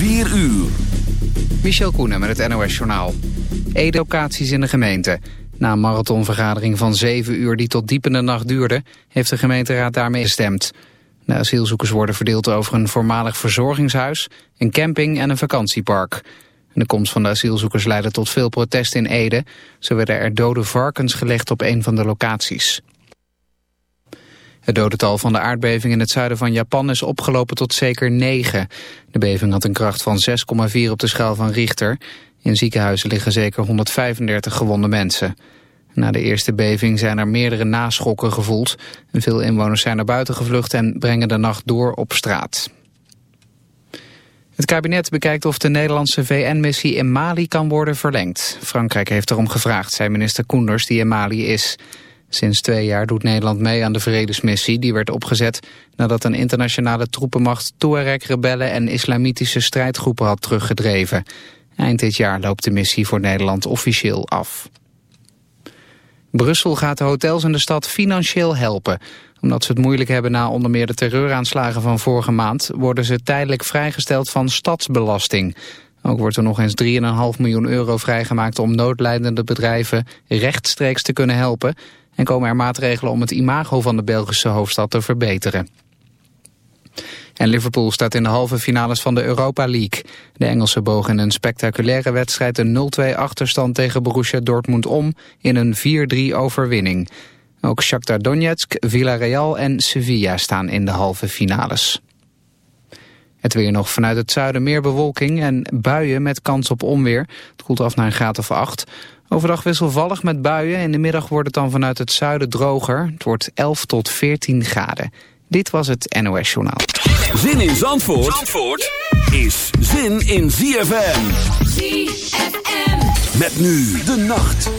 4 uur. Michel Koenen met het NOS-journaal. E-locaties in de gemeente. Na een marathonvergadering van 7 uur die tot diep in de nacht duurde... heeft de gemeenteraad daarmee gestemd. De asielzoekers worden verdeeld over een voormalig verzorgingshuis... een camping en een vakantiepark. De komst van de asielzoekers leidde tot veel protest in Ede. Zo werden er dode varkens gelegd op een van de locaties. Het dodental van de aardbeving in het zuiden van Japan is opgelopen tot zeker 9. De beving had een kracht van 6,4 op de schaal van Richter. In ziekenhuizen liggen zeker 135 gewonde mensen. Na de eerste beving zijn er meerdere naschokken gevoeld. veel inwoners zijn naar buiten gevlucht en brengen de nacht door op straat. Het kabinet bekijkt of de Nederlandse VN-missie in Mali kan worden verlengd. Frankrijk heeft erom gevraagd, zei minister Koenders, die in Mali is. Sinds twee jaar doet Nederland mee aan de vredesmissie. Die werd opgezet nadat een internationale troepenmacht Tuareg-rebellen en islamitische strijdgroepen had teruggedreven. Eind dit jaar loopt de missie voor Nederland officieel af. Brussel gaat de hotels in de stad financieel helpen. Omdat ze het moeilijk hebben na onder meer de terreuraanslagen van vorige maand... worden ze tijdelijk vrijgesteld van stadsbelasting. Ook wordt er nog eens 3,5 miljoen euro vrijgemaakt om noodlijdende bedrijven rechtstreeks te kunnen helpen. En komen er maatregelen om het imago van de Belgische hoofdstad te verbeteren. En Liverpool staat in de halve finales van de Europa League. De Engelsen bogen in een spectaculaire wedstrijd een 0-2 achterstand tegen Borussia Dortmund om in een 4-3 overwinning. Ook Shakhtar Donetsk, Villarreal en Sevilla staan in de halve finales. Het weer nog vanuit het zuiden meer bewolking en buien met kans op onweer. Het koelt af naar een graad of 8. Overdag wisselvallig met buien. In de middag wordt het dan vanuit het zuiden droger. Het wordt 11 tot 14 graden. Dit was het NOS Journaal. Zin in Zandvoort, Zandvoort is zin in ZFM. ZFM. Met nu de nacht.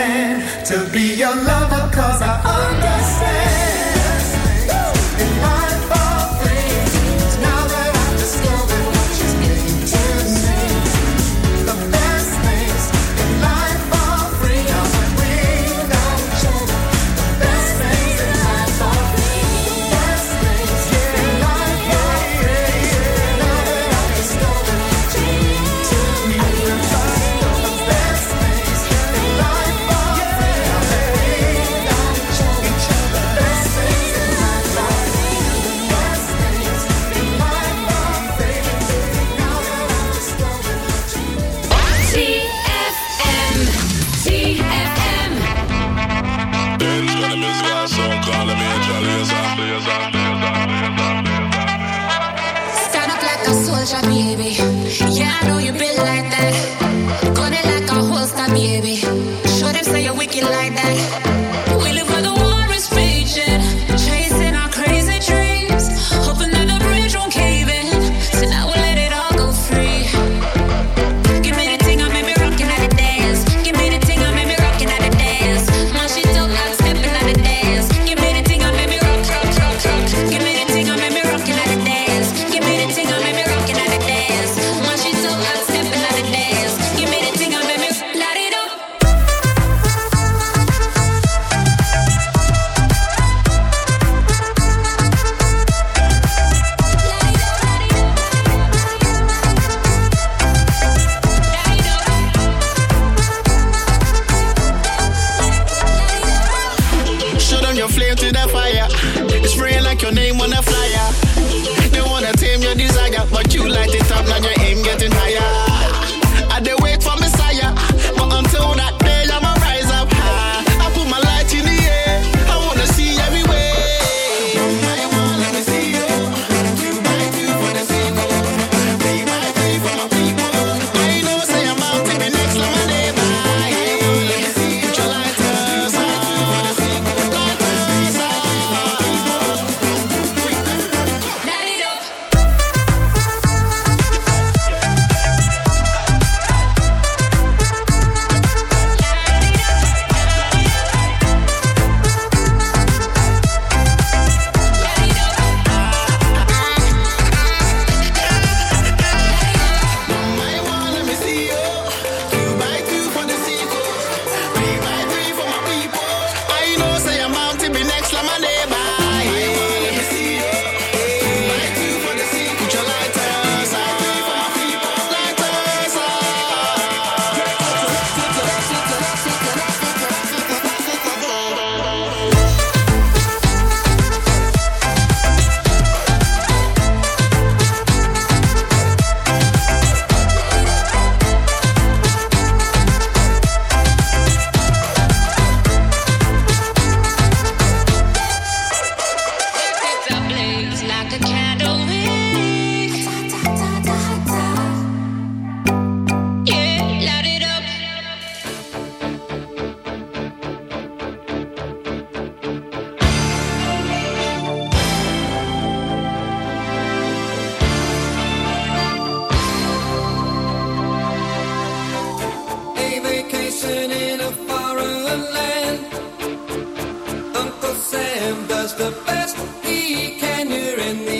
can to be your lover, cause I understand. uncle Sam does the best he can. You're in the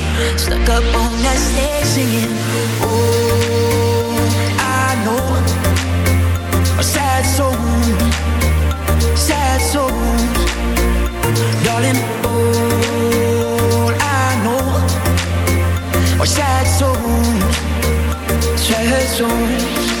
stuck up on that stage singing. Oh, I know a sad soul, sad souls, darling. All I know are sad souls, sad souls.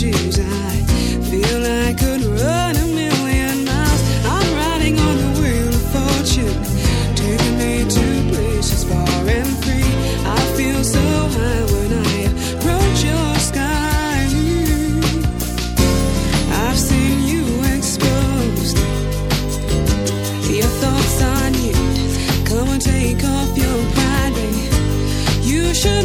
I feel I could run a million miles. I'm riding on the wheel of fortune, taking me to places far and free. I feel so high when I approach your sky. I've seen you exposed. Your thoughts on you. Come and take off your pride. You should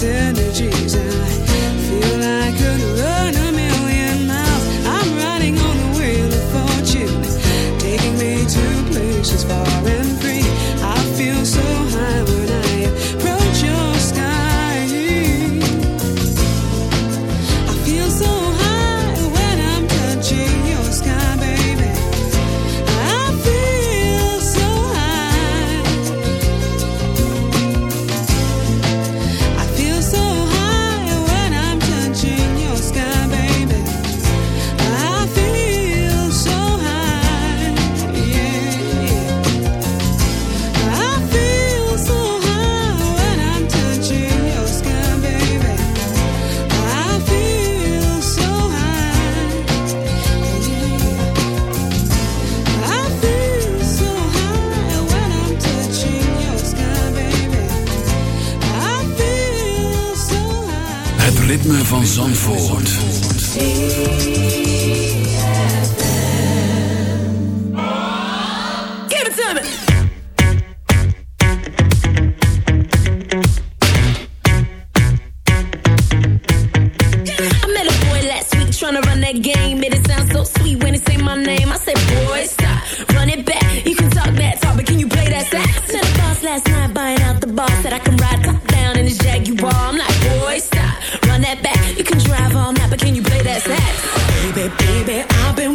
I feel I could run a million miles. I'm riding on the wheel of fortune, taking me to places far and ritme van Zandvoort. Give it to me! Run that game, it so sweet when my name. I said, boy, stop, back. You can talk that talk, but can you play that sax? Boss last night, buying out the bar. Said I can ride top down in his Jaguar. I'm like, boy, stop that back. You can drive all night, but can you play that sax? Baby, baby, I've been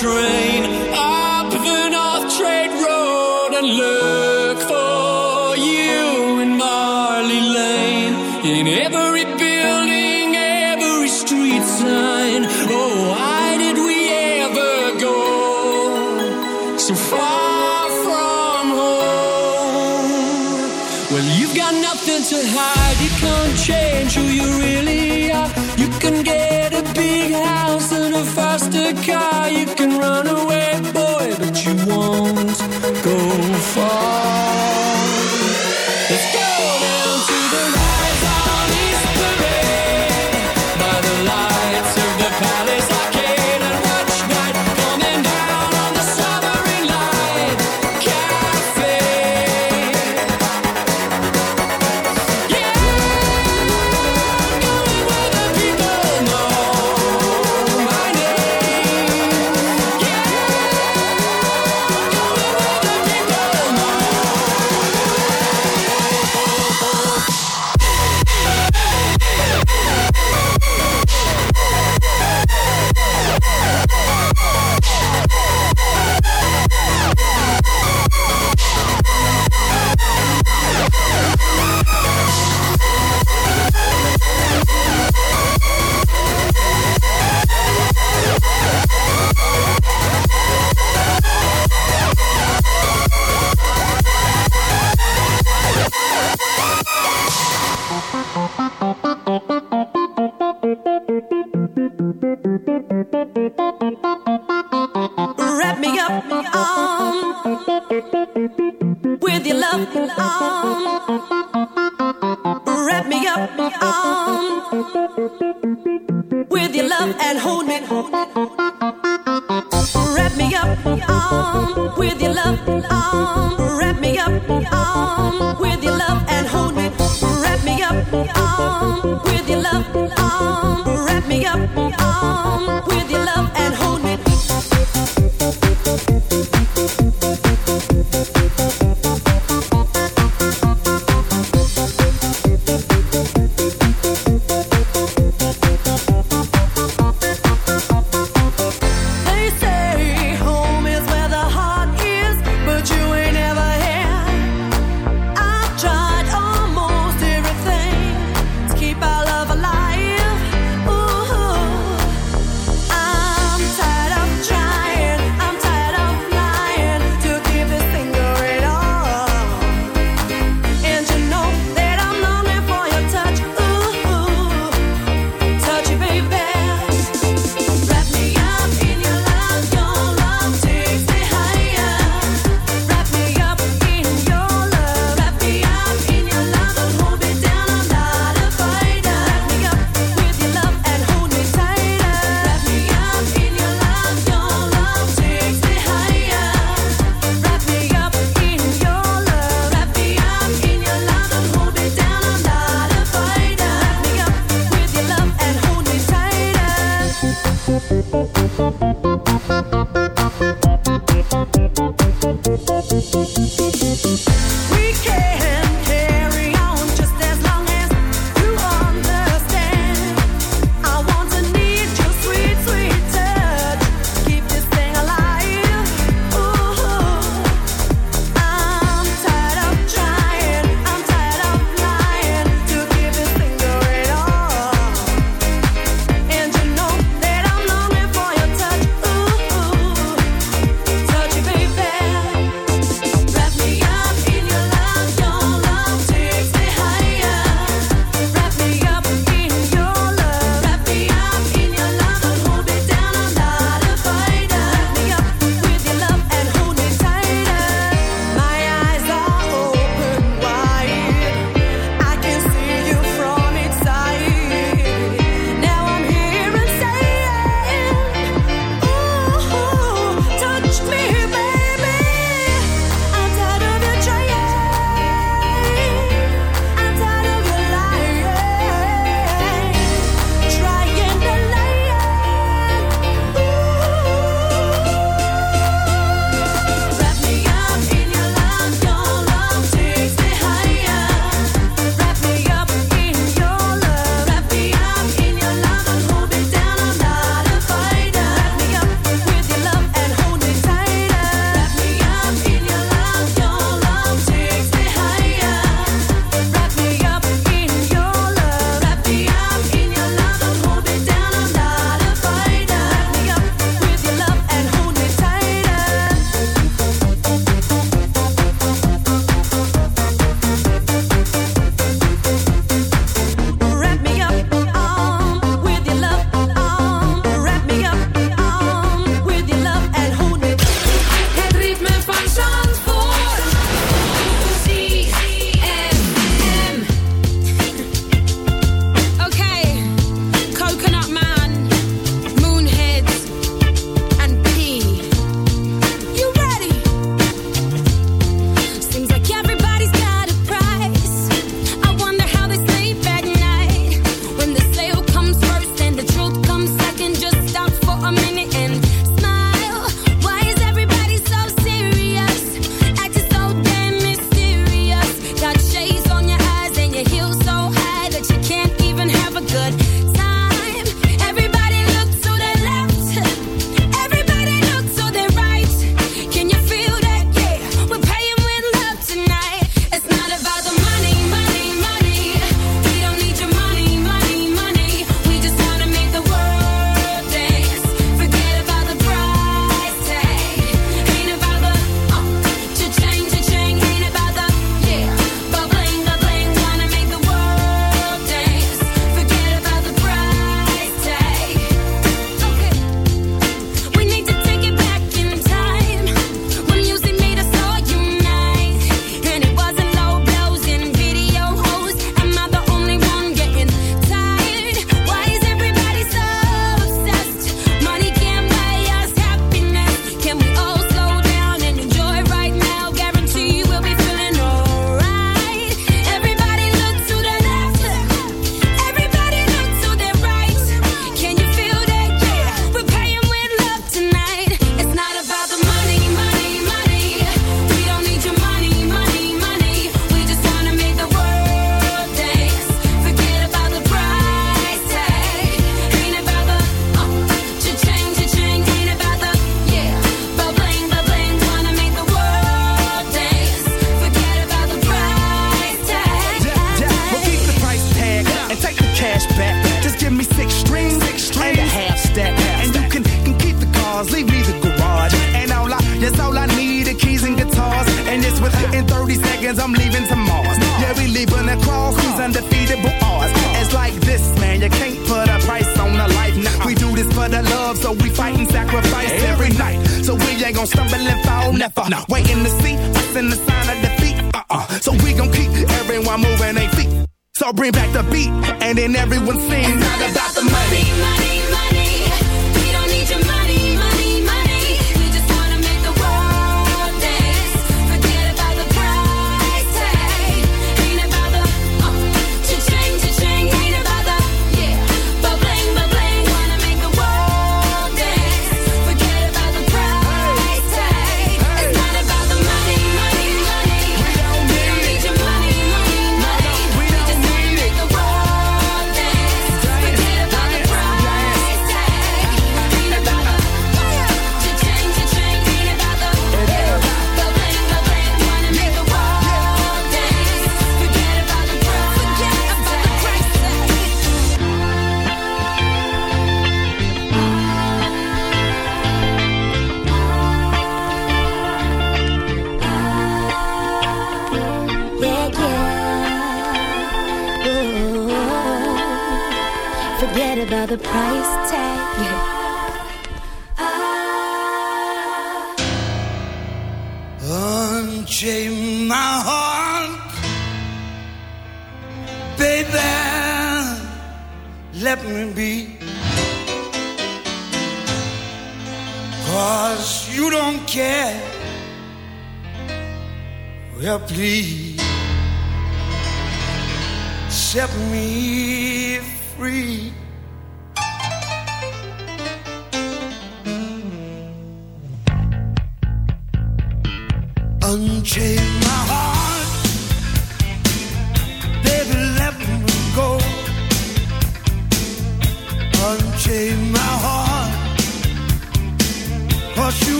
Train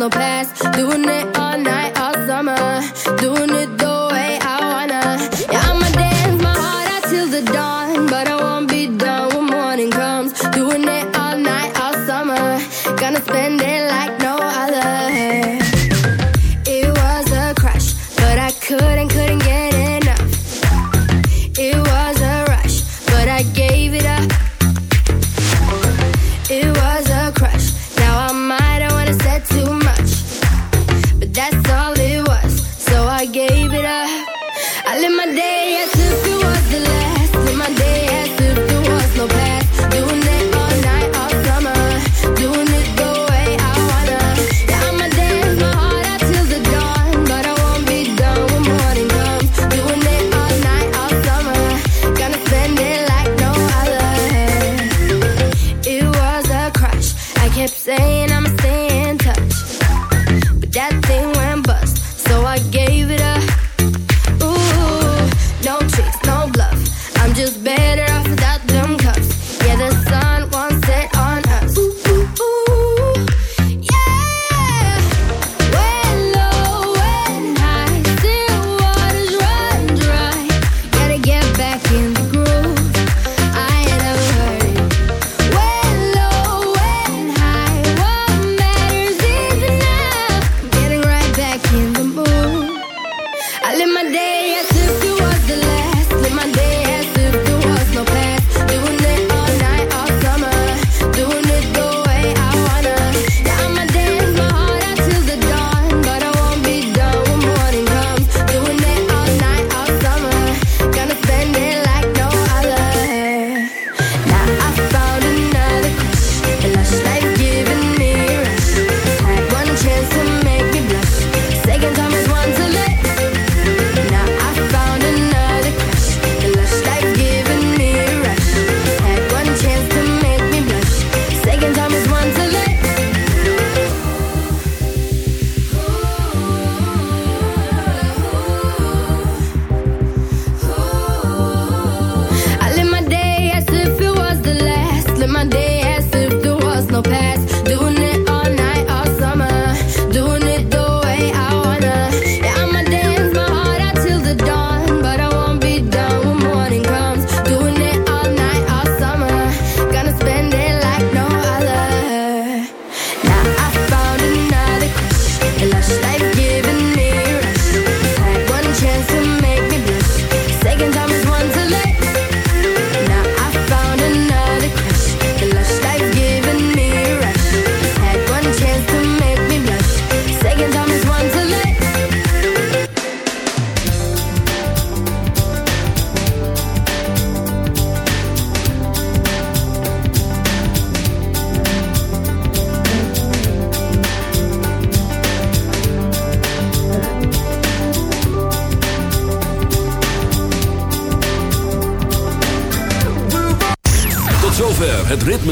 no past.